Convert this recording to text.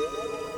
Música